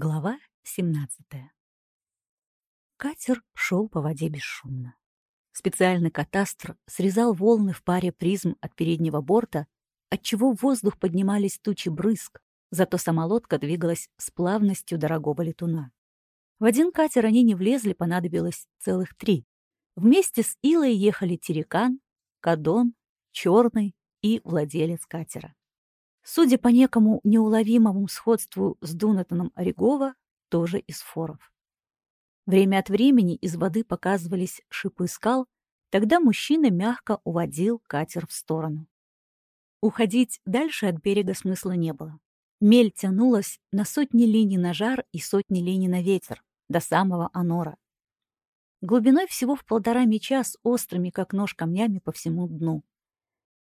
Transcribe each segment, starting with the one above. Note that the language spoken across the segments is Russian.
Глава 17 Катер шел по воде бесшумно. Специальный катастр срезал волны в паре призм от переднего борта, отчего в воздух поднимались тучи брызг, зато сама лодка двигалась с плавностью дорогого летуна. В один катер они не влезли, понадобилось целых три. Вместе с Илой ехали Терекан, Кадон, Черный и владелец катера. Судя по некому неуловимому сходству с Дунатаном Орегова, тоже из форов. Время от времени из воды показывались шипы скал, тогда мужчина мягко уводил катер в сторону. Уходить дальше от берега смысла не было. Мель тянулась на сотни линий на жар и сотни линий на ветер, до самого Анора. Глубиной всего в полтора меча с острыми, как нож, камнями по всему дну.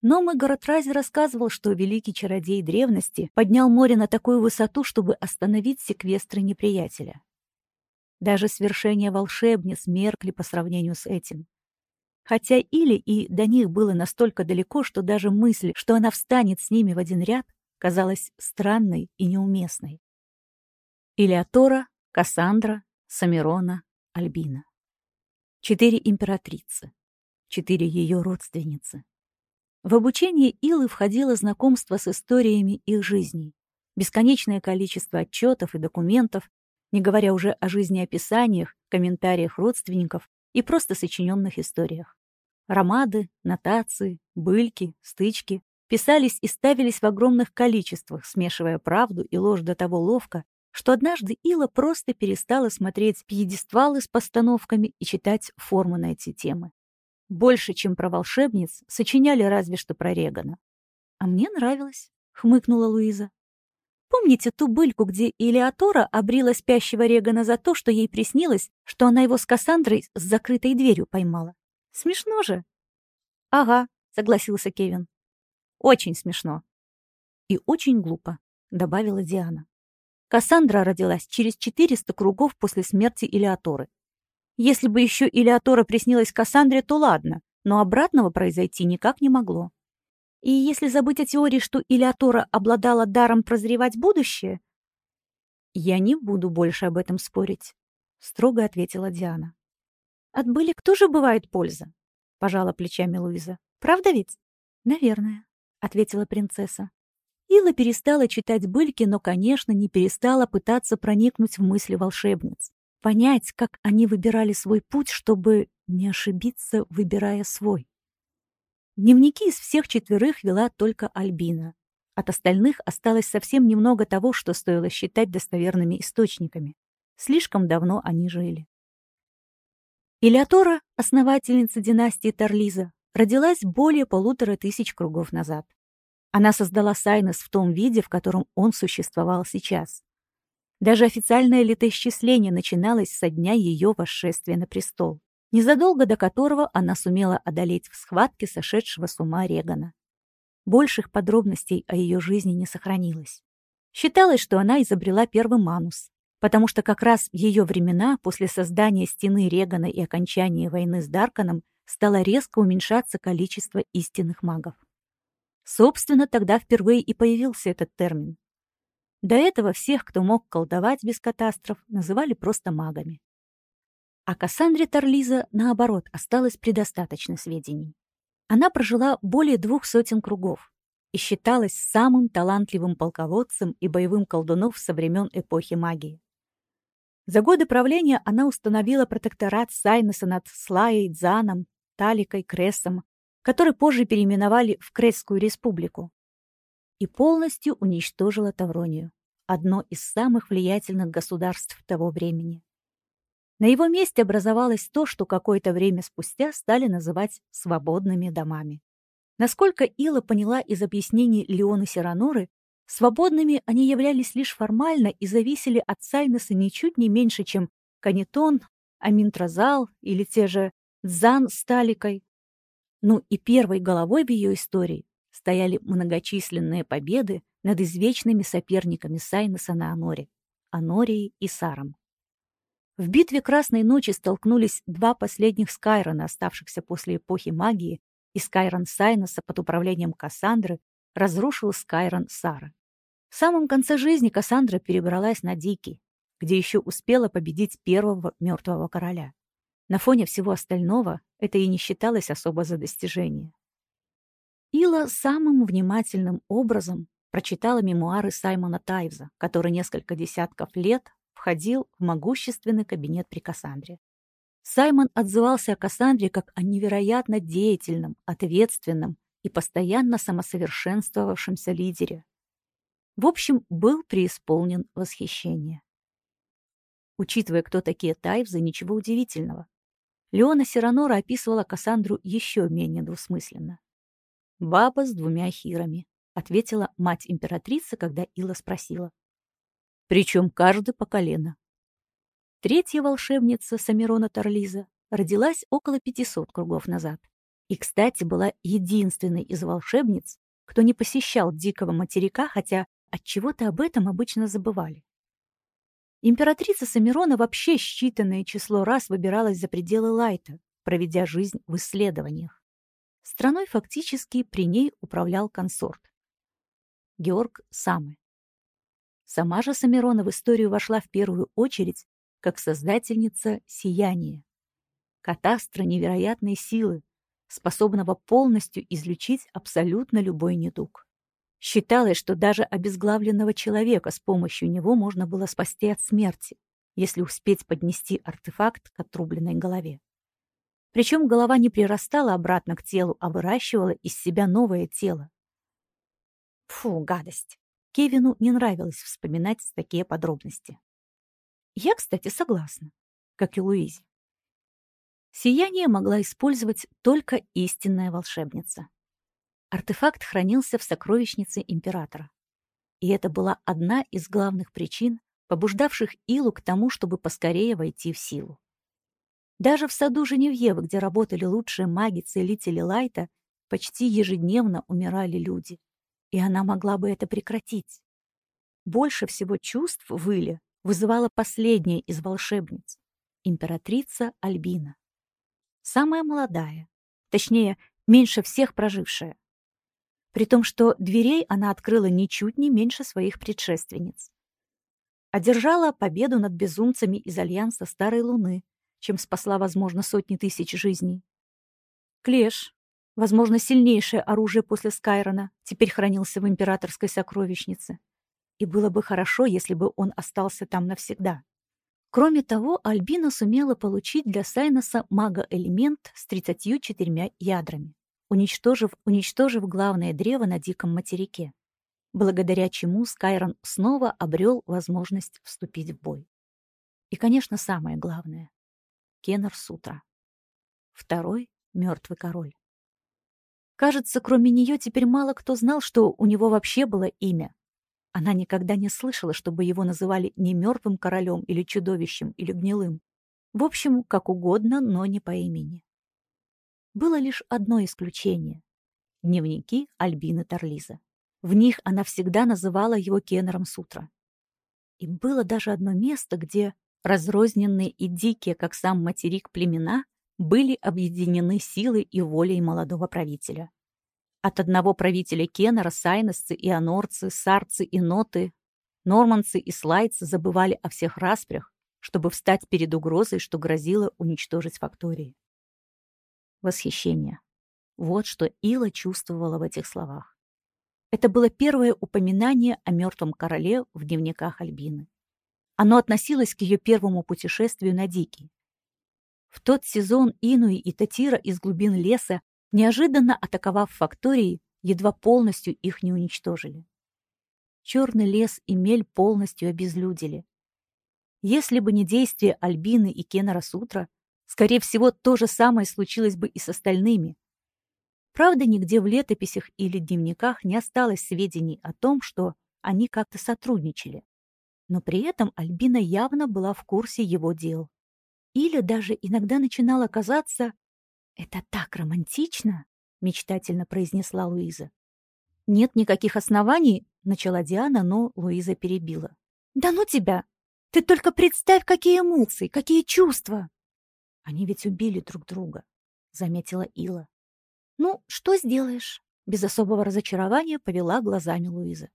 Но Мэгоратрази рассказывал, что великий чародей древности поднял море на такую высоту, чтобы остановить секвестры неприятеля. Даже свершения волшебниц меркли по сравнению с этим. Хотя Или и до них было настолько далеко, что даже мысль, что она встанет с ними в один ряд, казалась странной и неуместной. Илиатора, Кассандра, Самирона, Альбина. Четыре императрицы. Четыре ее родственницы. В обучение Илы входило знакомство с историями их жизней, бесконечное количество отчетов и документов, не говоря уже о жизнеописаниях, комментариях родственников и просто сочиненных историях. Ромады, нотации, быльки, стычки писались и ставились в огромных количествах, смешивая правду и ложь до того ловко, что однажды Ила просто перестала смотреть пьедествалы с постановками и читать формы на эти темы. Больше, чем про волшебниц, сочиняли разве что про Регана. «А мне нравилось», — хмыкнула Луиза. «Помните ту быльку, где Илиатора обрила спящего Регана за то, что ей приснилось, что она его с Кассандрой с закрытой дверью поймала? Смешно же?» «Ага», — согласился Кевин. «Очень смешно». «И очень глупо», — добавила Диана. Кассандра родилась через 400 кругов после смерти Илиаторы. Если бы еще Илиатора приснилась Кассандре, то ладно, но обратного произойти никак не могло. И если забыть о теории, что Илиатора обладала даром прозревать будущее... «Я не буду больше об этом спорить», — строго ответила Диана. «От былик тоже бывает польза», — пожала плечами Луиза. «Правда ведь?» «Наверное», — ответила принцесса. Ила перестала читать быльки, но, конечно, не перестала пытаться проникнуть в мысли волшебниц понять, как они выбирали свой путь, чтобы не ошибиться, выбирая свой. Дневники из всех четверых вела только Альбина. От остальных осталось совсем немного того, что стоило считать достоверными источниками. Слишком давно они жили. Илиатора, основательница династии Тарлиза, родилась более полутора тысяч кругов назад. Она создала Сайнес в том виде, в котором он существовал сейчас. Даже официальное летоисчисление начиналось со дня ее восшествия на престол, незадолго до которого она сумела одолеть в схватке сошедшего с ума Регана. Больших подробностей о ее жизни не сохранилось. Считалось, что она изобрела первый манус, потому что как раз в ее времена, после создания стены Регана и окончания войны с Дарканом, стало резко уменьшаться количество истинных магов. Собственно, тогда впервые и появился этот термин. До этого всех, кто мог колдовать без катастроф, называли просто магами. А Кассандре Тарлиза, наоборот, осталось предостаточно сведений. Она прожила более двух сотен кругов и считалась самым талантливым полководцем и боевым колдунов со времен эпохи магии. За годы правления она установила протекторат Сайнеса над Слаей, Дзаном, Таликой, Крессом, который позже переименовали в Кресскую республику и полностью уничтожила Тавронию, одно из самых влиятельных государств того времени. На его месте образовалось то, что какое-то время спустя стали называть «свободными домами». Насколько Ила поняла из объяснений Леоны Сираноры, свободными они являлись лишь формально и зависели от Сайнеса ничуть не меньше, чем Канитон, Аминтразал или те же Дзан с Таликой. Ну и первой головой в ее истории стояли многочисленные победы над извечными соперниками Сайнеса на Аноре — Анорией и Саром. В битве Красной Ночи столкнулись два последних Скайрона, оставшихся после эпохи магии, и Скайрон Сайноса под управлением Кассандры разрушил Скайрон Сара. В самом конце жизни Кассандра перебралась на Дикий, где еще успела победить первого мертвого короля. На фоне всего остального это и не считалось особо за достижение. Ила самым внимательным образом прочитала мемуары Саймона Тайвза, который несколько десятков лет входил в могущественный кабинет при Кассандре. Саймон отзывался о Кассандре как о невероятно деятельном, ответственном и постоянно самосовершенствовавшемся лидере. В общем, был преисполнен восхищения. Учитывая, кто такие Тайвзы, ничего удивительного. Леона Сиранора описывала Кассандру еще менее двусмысленно. «Баба с двумя хирами», — ответила мать императрицы, когда Ила спросила. «Причем каждый по колено». Третья волшебница Самирона Тарлиза родилась около 500 кругов назад. И, кстати, была единственной из волшебниц, кто не посещал дикого материка, хотя от чего то об этом обычно забывали. Императрица Самирона вообще считанное число раз выбиралась за пределы Лайта, проведя жизнь в исследованиях. Страной фактически при ней управлял консорт. Георг Самы. Сама же Самирона в историю вошла в первую очередь как создательница сияния. Катастра невероятной силы, способного полностью излечить абсолютно любой недуг. Считалось, что даже обезглавленного человека с помощью него можно было спасти от смерти, если успеть поднести артефакт к отрубленной голове. Причем голова не прирастала обратно к телу, а выращивала из себя новое тело. Фу, гадость. Кевину не нравилось вспоминать такие подробности. Я, кстати, согласна, как и Луизе. Сияние могла использовать только истинная волшебница. Артефакт хранился в сокровищнице императора. И это была одна из главных причин, побуждавших Илу к тому, чтобы поскорее войти в силу. Даже в саду Женевьевы, где работали лучшие маги-целители Лайта, почти ежедневно умирали люди. И она могла бы это прекратить. Больше всего чувств в Иле вызывала последняя из волшебниц — императрица Альбина. Самая молодая, точнее, меньше всех прожившая. При том, что дверей она открыла ничуть не меньше своих предшественниц. Одержала победу над безумцами из Альянса Старой Луны — чем спасла, возможно, сотни тысяч жизней. Клеш, возможно, сильнейшее оружие после Скайрона, теперь хранился в императорской сокровищнице. И было бы хорошо, если бы он остался там навсегда. Кроме того, Альбина сумела получить для Сайноса мага-элемент с 34 ядрами, уничтожив, уничтожив главное древо на Диком материке, благодаря чему Скайрон снова обрел возможность вступить в бой. И, конечно, самое главное. Кеннер Сутра. Второй — мертвый король. Кажется, кроме нее теперь мало кто знал, что у него вообще было имя. Она никогда не слышала, чтобы его называли не мертвым королем или чудовищем или гнилым. В общем, как угодно, но не по имени. Было лишь одно исключение — дневники Альбины Тарлиза. В них она всегда называла его Кеннером Сутра. И было даже одно место, где разрозненные и дикие, как сам материк племена, были объединены силой и волей молодого правителя. От одного правителя Кеннера сайносцы и анорцы, сарцы и ноты, норманцы и слайцы забывали о всех распрях, чтобы встать перед угрозой, что грозило уничтожить фактории. Восхищение. Вот что Ила чувствовала в этих словах. Это было первое упоминание о мертвом короле в дневниках Альбины. Оно относилось к ее первому путешествию на Дикий. В тот сезон Инуи и Татира из глубин леса, неожиданно атаковав фактории, едва полностью их не уничтожили. Черный лес и мель полностью обезлюдили. Если бы не действия Альбины и Кеннера Сутра, скорее всего, то же самое случилось бы и с остальными. Правда, нигде в летописях или дневниках не осталось сведений о том, что они как-то сотрудничали но при этом Альбина явно была в курсе его дел. Или даже иногда начинало казаться «Это так романтично!» — мечтательно произнесла Луиза. «Нет никаких оснований», — начала Диана, но Луиза перебила. «Да ну тебя! Ты только представь, какие эмоции, какие чувства!» «Они ведь убили друг друга», — заметила Ила. «Ну, что сделаешь?» — без особого разочарования повела глазами Луиза.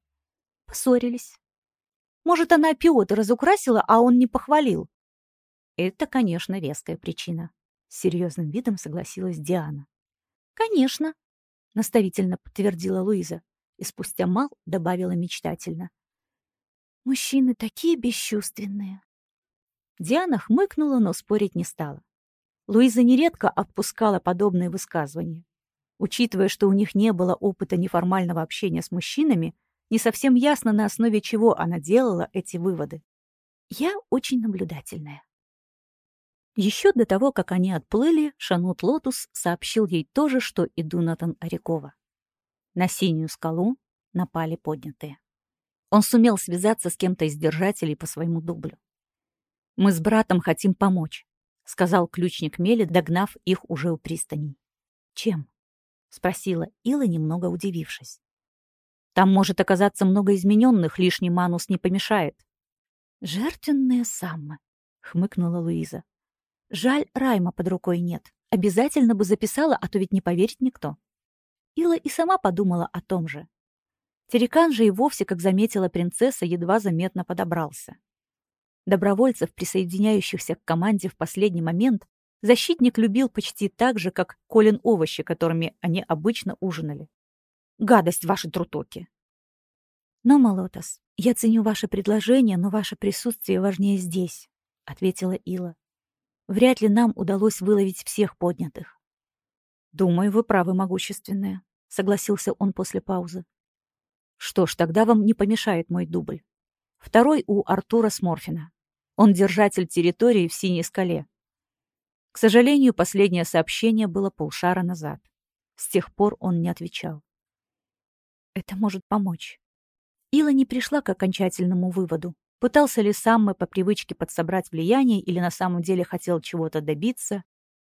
«Поссорились. Может, она Пиотр разукрасила, а он не похвалил? Это, конечно, веская причина. С серьезным видом согласилась Диана. Конечно, наставительно подтвердила Луиза и спустя мал добавила мечтательно. Мужчины такие бесчувственные. Диана хмыкнула, но спорить не стала. Луиза нередко отпускала подобные высказывания. Учитывая, что у них не было опыта неформального общения с мужчинами, не совсем ясно, на основе чего она делала эти выводы. Я очень наблюдательная. Еще до того, как они отплыли, Шанут Лотус сообщил ей то же, что и Дунатан Орякова. На синюю скалу напали поднятые. Он сумел связаться с кем-то из держателей по своему дублю. «Мы с братом хотим помочь», — сказал ключник Мели, догнав их уже у пристани. «Чем?» — спросила Ила, немного удивившись. «Там может оказаться много измененных, лишний манус не помешает». «Жертвенные саммы», — хмыкнула Луиза. «Жаль, Райма под рукой нет. Обязательно бы записала, а то ведь не поверит никто». Ила и сама подумала о том же. Терекан же и вовсе, как заметила принцесса, едва заметно подобрался. Добровольцев, присоединяющихся к команде в последний момент, защитник любил почти так же, как Колин овощи, которыми они обычно ужинали. Гадость ваши трутоки. Но, Молотос, я ценю ваше предложение, но ваше присутствие важнее здесь, — ответила Ила. Вряд ли нам удалось выловить всех поднятых. Думаю, вы правы, могущественная, — согласился он после паузы. Что ж, тогда вам не помешает мой дубль. Второй у Артура Сморфина. Он держатель территории в Синей скале. К сожалению, последнее сообщение было полшара назад. С тех пор он не отвечал. Это может помочь. Ила не пришла к окончательному выводу. Пытался ли сам мы по привычке подсобрать влияние или на самом деле хотел чего-то добиться?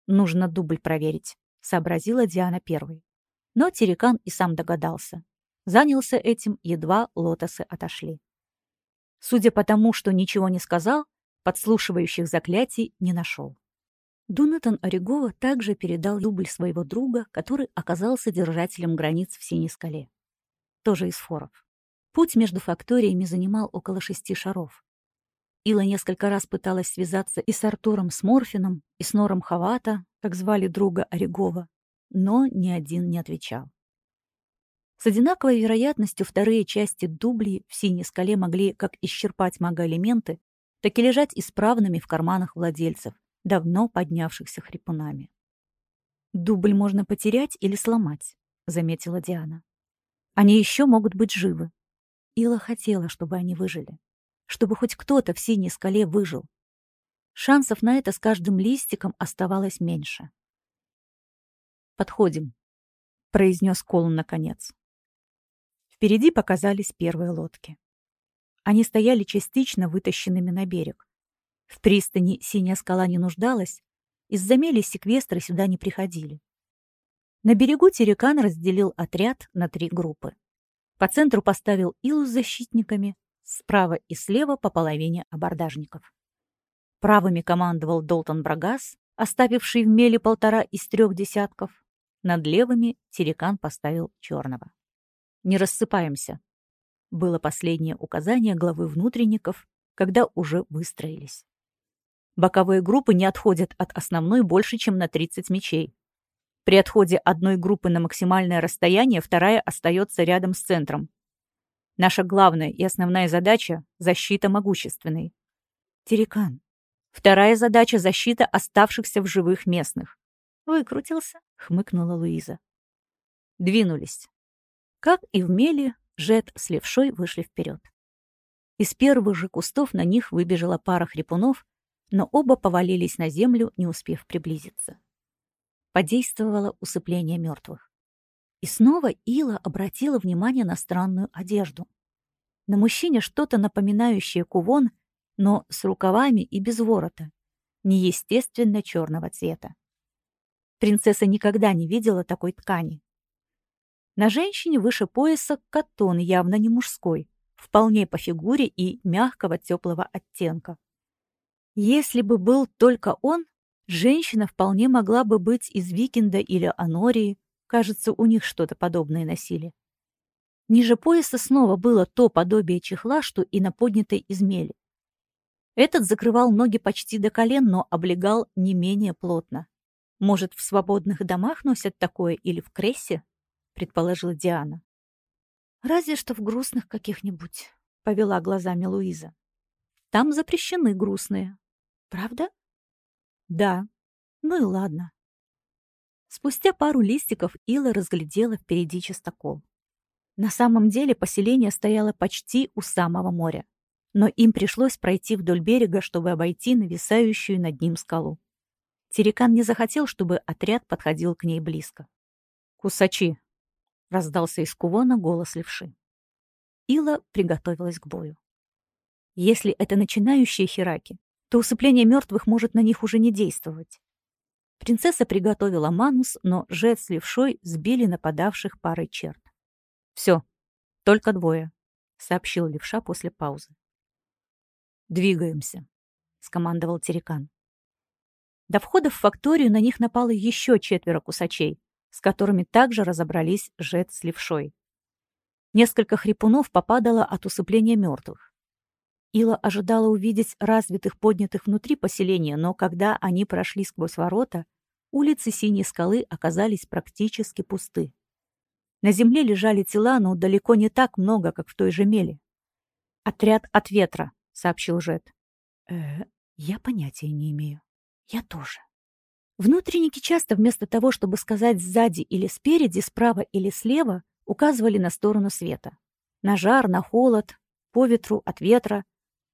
Нужно дубль проверить, сообразила Диана первой. Но Терекан и сам догадался. Занялся этим, едва лотосы отошли. Судя по тому, что ничего не сказал, подслушивающих заклятий не нашел. Дунатан Орегова также передал дубль своего друга, который оказался держателем границ в Синей скале. Тоже из форов. Путь между факториями занимал около шести шаров. Ила несколько раз пыталась связаться и с Артуром Сморфином, и с Нором Хавата, как звали друга Орегова, но ни один не отвечал. С одинаковой вероятностью вторые части дублей в синей скале могли как исчерпать магоэлементы, так и лежать исправными в карманах владельцев, давно поднявшихся хрипунами. «Дубль можно потерять или сломать», — заметила Диана. «Они еще могут быть живы». Ила хотела, чтобы они выжили. Чтобы хоть кто-то в синей скале выжил. Шансов на это с каждым листиком оставалось меньше. «Подходим», — произнес Колун наконец. Впереди показались первые лодки. Они стояли частично вытащенными на берег. В пристани синяя скала не нуждалась, из-за мели секвестры сюда не приходили. На берегу Терекан разделил отряд на три группы. По центру поставил Илу с защитниками, справа и слева по половине абордажников. Правыми командовал Долтон Брагас, оставивший в мели полтора из трех десятков. Над левыми Терекан поставил черного. Не рассыпаемся. Было последнее указание главы внутренников, когда уже выстроились. Боковые группы не отходят от основной больше, чем на 30 мечей. При отходе одной группы на максимальное расстояние вторая остается рядом с центром. Наша главная и основная задача — защита могущественной. Терекан. Вторая задача — защита оставшихся в живых местных. Выкрутился, хмыкнула Луиза. Двинулись. Как и в меле, Жет с левшой вышли вперед. Из первых же кустов на них выбежала пара хрипунов, но оба повалились на землю, не успев приблизиться. Подействовало усыпление мертвых. И снова Ила обратила внимание на странную одежду. На мужчине что-то напоминающее кувон, но с рукавами и без ворота, неестественно черного цвета. Принцесса никогда не видела такой ткани. На женщине выше пояса катон явно не мужской, вполне по фигуре и мягкого теплого оттенка. Если бы был только он, женщина вполне могла бы быть из Викинда или Анории, кажется, у них что-то подобное носили. Ниже пояса снова было то подобие чехла, что и на поднятой измели. Этот закрывал ноги почти до колен, но облегал не менее плотно. «Может, в свободных домах носят такое или в крессе?» — предположила Диана. «Разве что в грустных каких-нибудь», — повела глазами Луиза. «Там запрещены грустные». «Правда?» «Да. Ну и ладно». Спустя пару листиков Ила разглядела впереди частокол. На самом деле поселение стояло почти у самого моря но им пришлось пройти вдоль берега, чтобы обойти нависающую над ним скалу. Терекан не захотел, чтобы отряд подходил к ней близко. «Кусачи!» — раздался из кувона голос левши. Ила приготовилась к бою. Если это начинающие хираки, то усыпление мертвых может на них уже не действовать. Принцесса приготовила манус, но Жет с левшой сбили нападавших парой черт. «Все, только двое», — сообщил левша после паузы. «Двигаемся», — скомандовал Терекан. До входа в факторию на них напало еще четверо кусачей, с которыми также разобрались Жет с левшой. Несколько хрипунов попадало от усыпления мертвых. Ила ожидала увидеть развитых поднятых внутри поселения, но когда они прошли сквозь ворота, улицы Синей скалы оказались практически пусты. На земле лежали тела, но далеко не так много, как в той же меле. «Отряд от ветра», сообщил Жет. Э, я понятия не имею. Я тоже. Внутренники часто вместо того, чтобы сказать сзади или спереди, справа или слева, указывали на сторону света. На жар, на холод, по ветру, от ветра.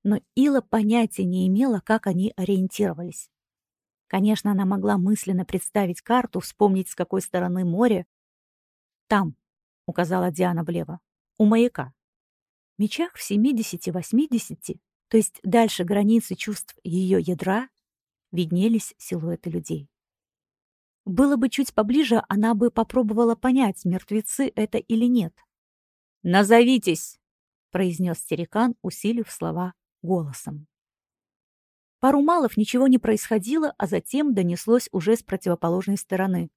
Но Ила понятия не имела, как они ориентировались. Конечно, она могла мысленно представить карту, вспомнить, с какой стороны море. «Там», — указала Диана влево, — «у маяка». Мечах в 70-80 то есть дальше границы чувств ее ядра, виднелись силуэты людей. Было бы чуть поближе, она бы попробовала понять, мертвецы это или нет. «Назовитесь!» — произнес Терекан, усилив слова голосом. Пару малов ничего не происходило, а затем донеслось уже с противоположной стороны.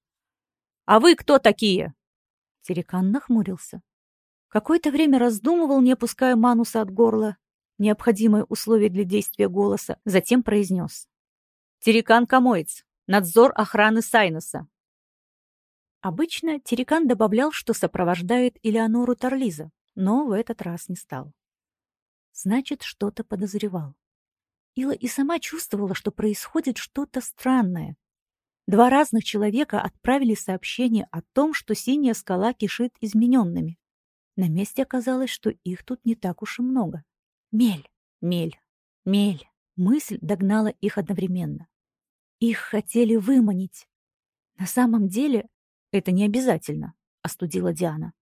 «А вы кто такие?» Терекан нахмурился. Какое-то время раздумывал, не опуская мануса от горла, необходимое условие для действия голоса, затем произнес. «Терекан Камоец, надзор охраны Сайнуса». Обычно Терекан добавлял, что сопровождает Элеонору Торлиза, но в этот раз не стал. Значит, что-то подозревал. Ила и сама чувствовала, что происходит что-то странное. Два разных человека отправили сообщение о том, что синяя скала кишит измененными. На месте оказалось, что их тут не так уж и много. Мель, мель, мель. Мысль догнала их одновременно. Их хотели выманить. На самом деле это не обязательно, остудила Диана.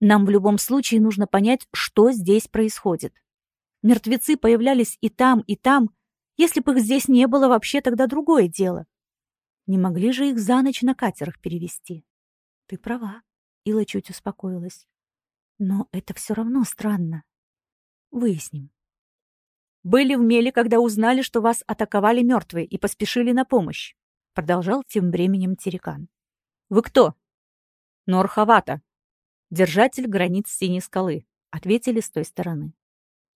Нам в любом случае нужно понять, что здесь происходит. Мертвецы появлялись и там, и там. Если бы их здесь не было, вообще тогда другое дело. Не могли же их за ночь на катерах перевести. Ты права, Ила чуть успокоилась. Но это все равно странно. Выясним. «Были в меле, когда узнали, что вас атаковали мертвые и поспешили на помощь», продолжал тем временем Терекан. «Вы кто?» «Норхавата, держатель границ Синей скалы», ответили с той стороны.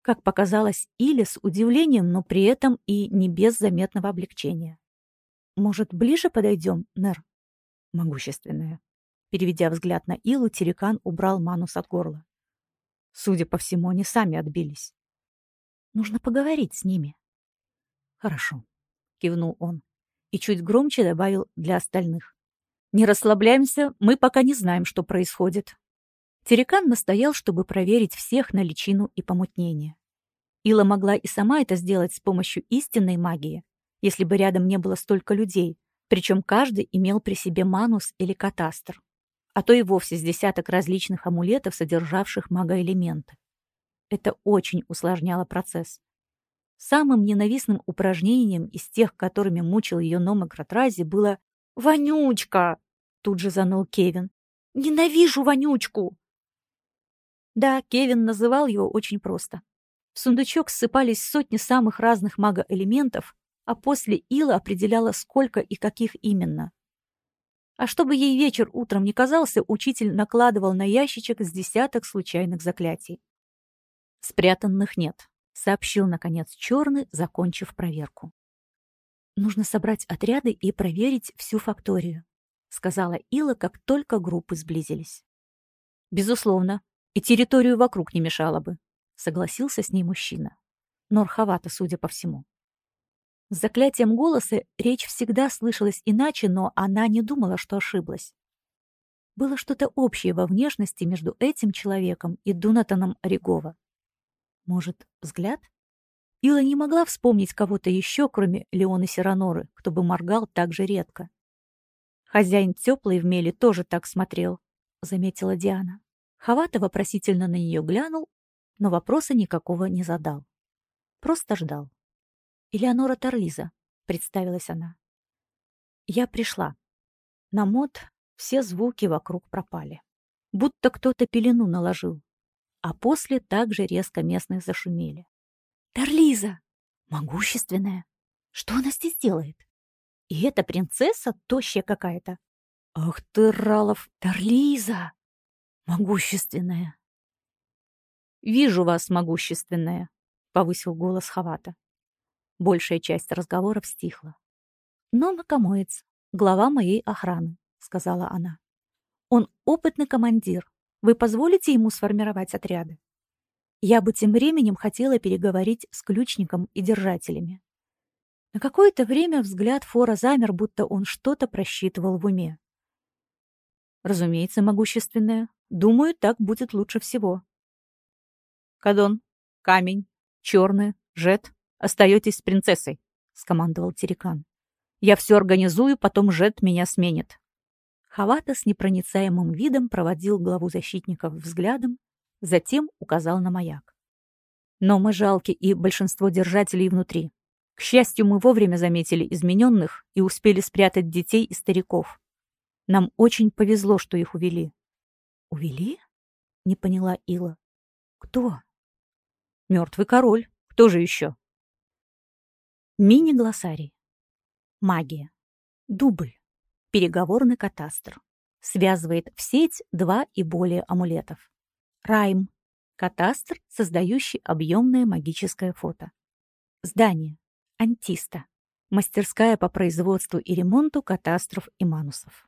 Как показалось Иле с удивлением, но при этом и не без заметного облегчения. «Может, ближе подойдем, Нер?» «Могущественная». Переведя взгляд на Илу, Терекан убрал манус от горла. Судя по всему, они сами отбились. Нужно поговорить с ними. Хорошо, кивнул он и чуть громче добавил для остальных. Не расслабляемся, мы пока не знаем, что происходит. Терекан настоял, чтобы проверить всех на личину и помутнение. Ила могла и сама это сделать с помощью истинной магии, если бы рядом не было столько людей, причем каждый имел при себе манус или катастр а то и вовсе с десяток различных амулетов, содержавших магоэлементы. Это очень усложняло процесс. Самым ненавистным упражнением из тех, которыми мучил ее Номократ было «Вонючка!» Тут же заныл Кевин. «Ненавижу вонючку!» Да, Кевин называл его очень просто. В сундучок ссыпались сотни самых разных магоэлементов, а после Ила определяла, сколько и каких именно. А чтобы ей вечер утром не казался, учитель накладывал на ящичек с десяток случайных заклятий. «Спрятанных нет», — сообщил, наконец, Черный, закончив проверку. «Нужно собрать отряды и проверить всю факторию», — сказала Ила, как только группы сблизились. «Безусловно, и территорию вокруг не мешало бы», — согласился с ней мужчина. Норховато, судя по всему. С заклятием голоса речь всегда слышалась иначе, но она не думала, что ошиблась. Было что-то общее во внешности между этим человеком и Дунатаном Орегова. Может, взгляд? Ила не могла вспомнить кого-то еще, кроме Леона Сираноры, кто бы моргал так же редко. «Хозяин теплый в меле тоже так смотрел», — заметила Диана. Хавата вопросительно на нее глянул, но вопроса никакого не задал. Просто ждал. «Элеонора Торлиза», — представилась она. Я пришла. На мод все звуки вокруг пропали. Будто кто-то пелену наложил. А после также резко местные зашумели. «Торлиза! Могущественная! Что она здесь делает? И эта принцесса тощая какая-то. Ах ты, Ралов, Торлиза! Могущественная!» «Вижу вас, могущественная!» — повысил голос Хавата. Большая часть разговоров стихла. «Но Макомоец, глава моей охраны», — сказала она. «Он опытный командир. Вы позволите ему сформировать отряды?» Я бы тем временем хотела переговорить с ключником и держателями. На какое-то время взгляд Фора замер, будто он что-то просчитывал в уме. Разумеется, могущественная. Думаю, так будет лучше всего. Кадон, камень, черный, жет, Остаетесь с принцессой», — скомандовал Терекан. «Я все организую, потом Жет меня сменит». Хавата с непроницаемым видом проводил главу защитников взглядом, затем указал на маяк. «Но мы жалки, и большинство держателей внутри. К счастью, мы вовремя заметили измененных и успели спрятать детей и стариков. Нам очень повезло, что их увели». «Увели?» — не поняла Ила. «Кто?» «Мертвый король. Кто же еще?» Мини-глоссарий. Магия. Дубль. Переговорный катастр. Связывает в сеть два и более амулетов. Райм. Катастр, создающий объемное магическое фото. Здание. Антиста. Мастерская по производству и ремонту катастров и манусов.